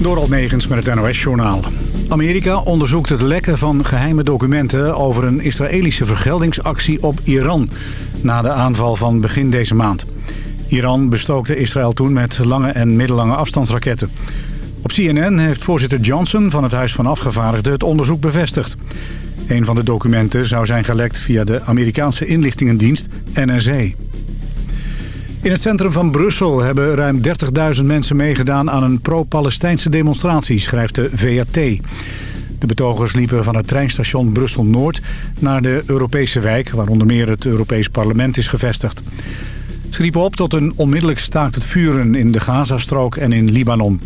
Door Negens met het NOS-journaal. Amerika onderzoekt het lekken van geheime documenten over een Israëlische vergeldingsactie op Iran... na de aanval van begin deze maand. Iran bestookte Israël toen met lange en middellange afstandsraketten. Op CNN heeft voorzitter Johnson van het Huis van Afgevaardigden het onderzoek bevestigd. Een van de documenten zou zijn gelekt via de Amerikaanse inlichtingendienst NSA. In het centrum van Brussel hebben ruim 30.000 mensen meegedaan aan een pro-Palestijnse demonstratie, schrijft de VRT. De betogers liepen van het treinstation Brussel-Noord naar de Europese wijk, waar onder meer het Europees Parlement is gevestigd. Ze riepen op tot een onmiddellijk staakt het vuren in de Gazastrook en in Libanon.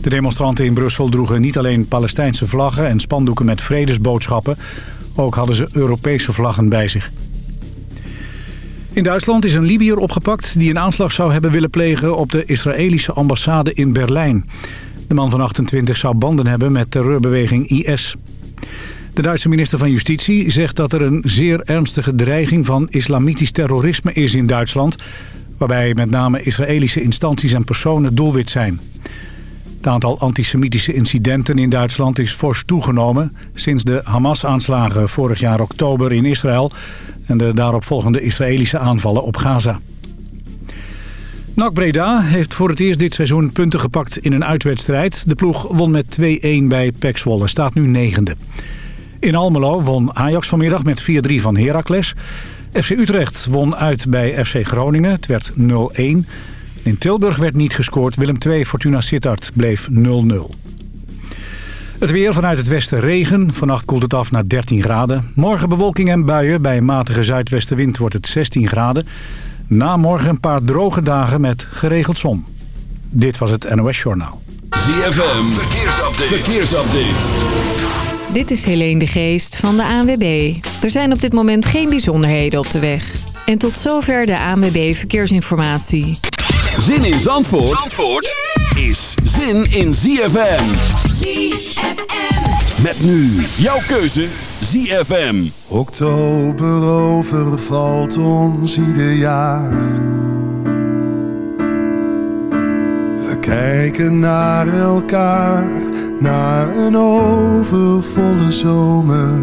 De demonstranten in Brussel droegen niet alleen Palestijnse vlaggen en spandoeken met vredesboodschappen. Ook hadden ze Europese vlaggen bij zich. In Duitsland is een Libiër opgepakt die een aanslag zou hebben willen plegen op de Israëlische ambassade in Berlijn. De man van 28 zou banden hebben met terreurbeweging IS. De Duitse minister van Justitie zegt dat er een zeer ernstige dreiging van islamitisch terrorisme is in Duitsland... waarbij met name Israëlische instanties en personen doelwit zijn. Het aantal antisemitische incidenten in Duitsland is fors toegenomen... sinds de Hamas-aanslagen vorig jaar oktober in Israël... en de daaropvolgende Israëlische aanvallen op Gaza. NAC Breda heeft voor het eerst dit seizoen punten gepakt in een uitwedstrijd. De ploeg won met 2-1 bij PEC Zwolle, staat nu negende. In Almelo won Ajax vanmiddag met 4-3 van Heracles. FC Utrecht won uit bij FC Groningen, het werd 0-1... In Tilburg werd niet gescoord. Willem II Fortuna Sittard bleef 0-0. Het weer vanuit het westen regen. Vannacht koelt het af naar 13 graden. Morgen bewolking en buien. Bij een matige zuidwestenwind wordt het 16 graden. Na morgen een paar droge dagen met geregeld zon. Dit was het NOS Journaal. ZFM, verkeersupdate. verkeersupdate. Dit is Helene de Geest van de ANWB. Er zijn op dit moment geen bijzonderheden op de weg. En tot zover de ANWB Verkeersinformatie. Zin in Zandvoort, Zandvoort is zin in ZFM. ZFM. Met nu jouw keuze ZFM. Oktober overvalt ons ieder jaar. We kijken naar elkaar, naar een overvolle zomer.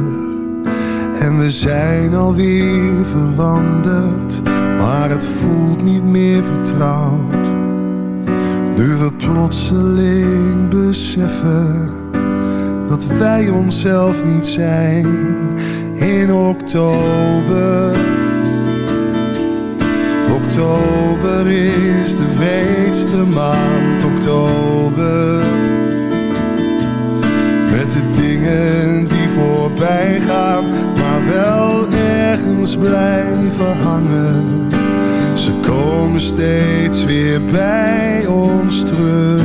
En we zijn alweer veranderd maar het voelt niet meer vertrouwd. Nu we plotseling beseffen dat wij onszelf niet zijn in oktober. Oktober is de vreedste maand, oktober. Met de dingen die voorbij gaan, maar wel ergens blijven hangen komen steeds weer bij ons terug.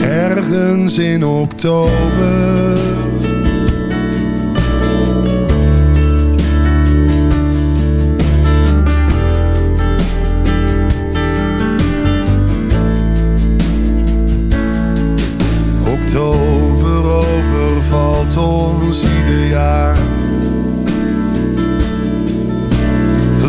Ergens in oktober. Oktober overvalt ons ieder jaar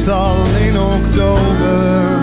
Meestal in oktober.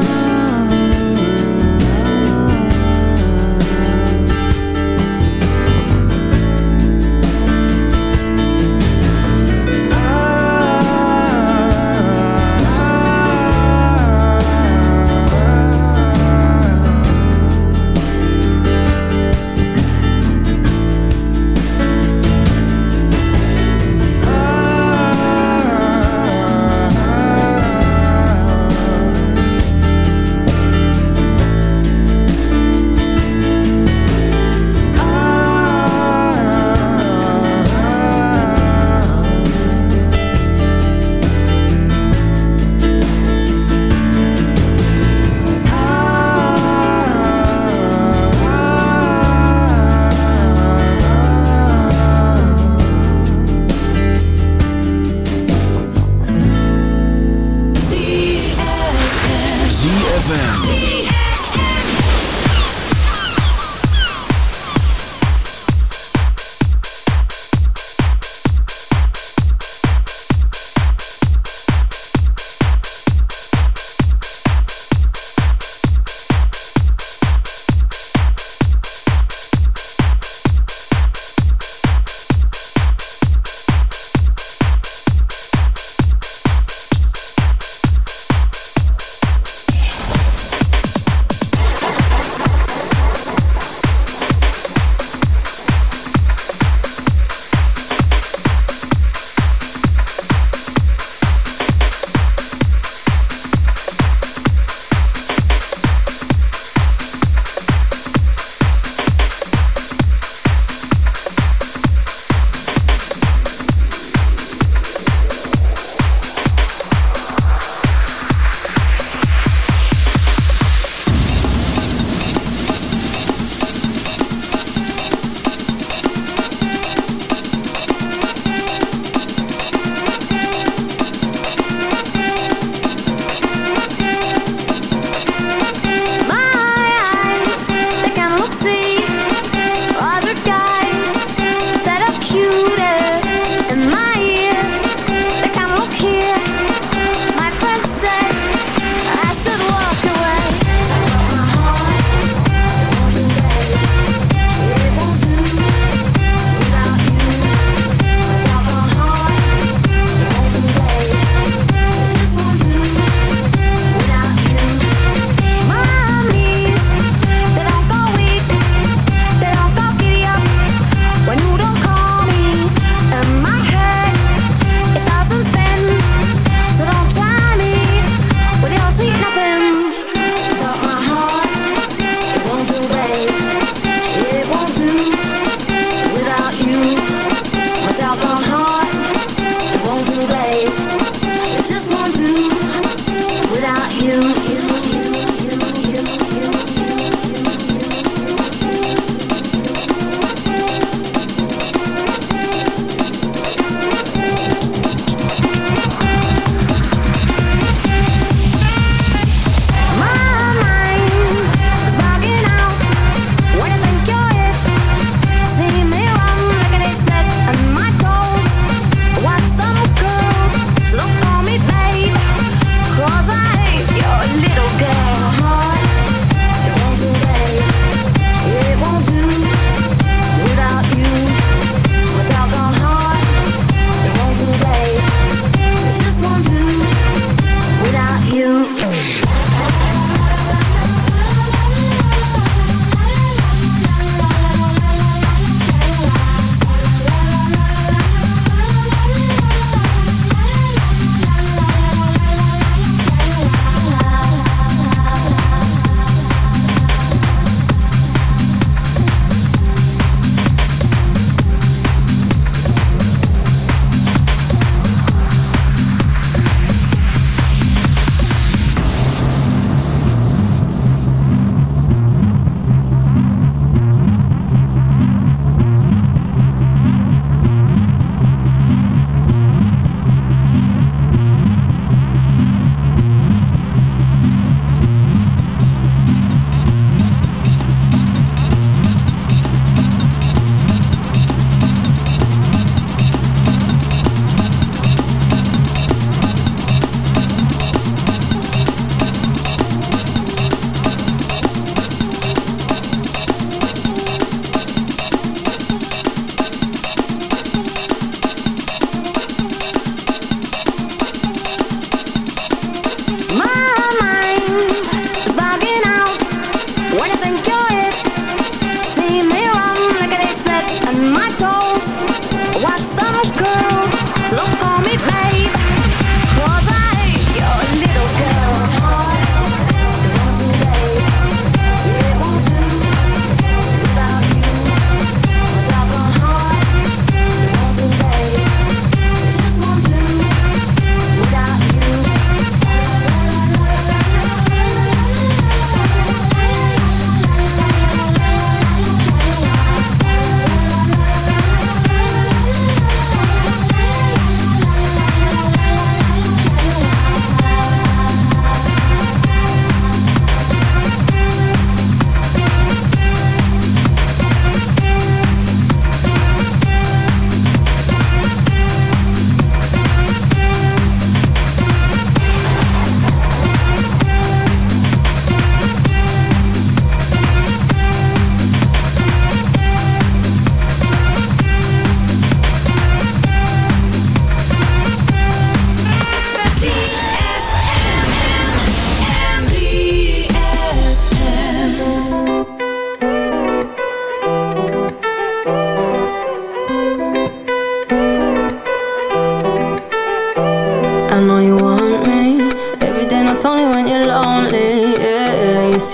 ZFM.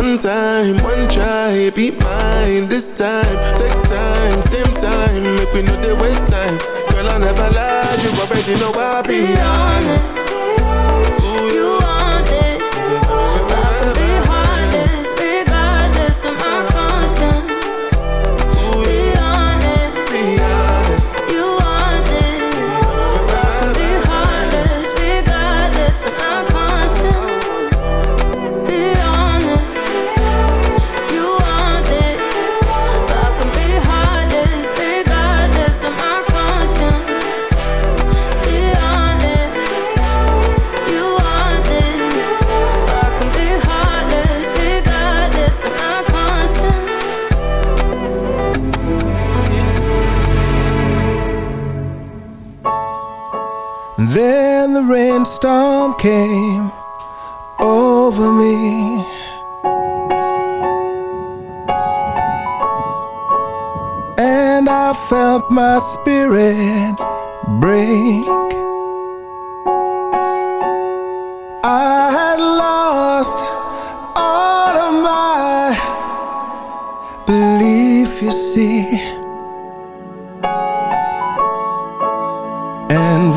one time, one try Be mine this time. Take time, same time Make we know they waste time. Girl I never lie You already know I be Be honest, you rainstorm came over me. And I felt my spirit break. I had lost all of my belief, you see. and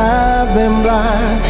I've been blind.